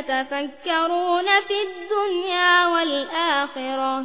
تتفكرون في الدنيا والآخرة.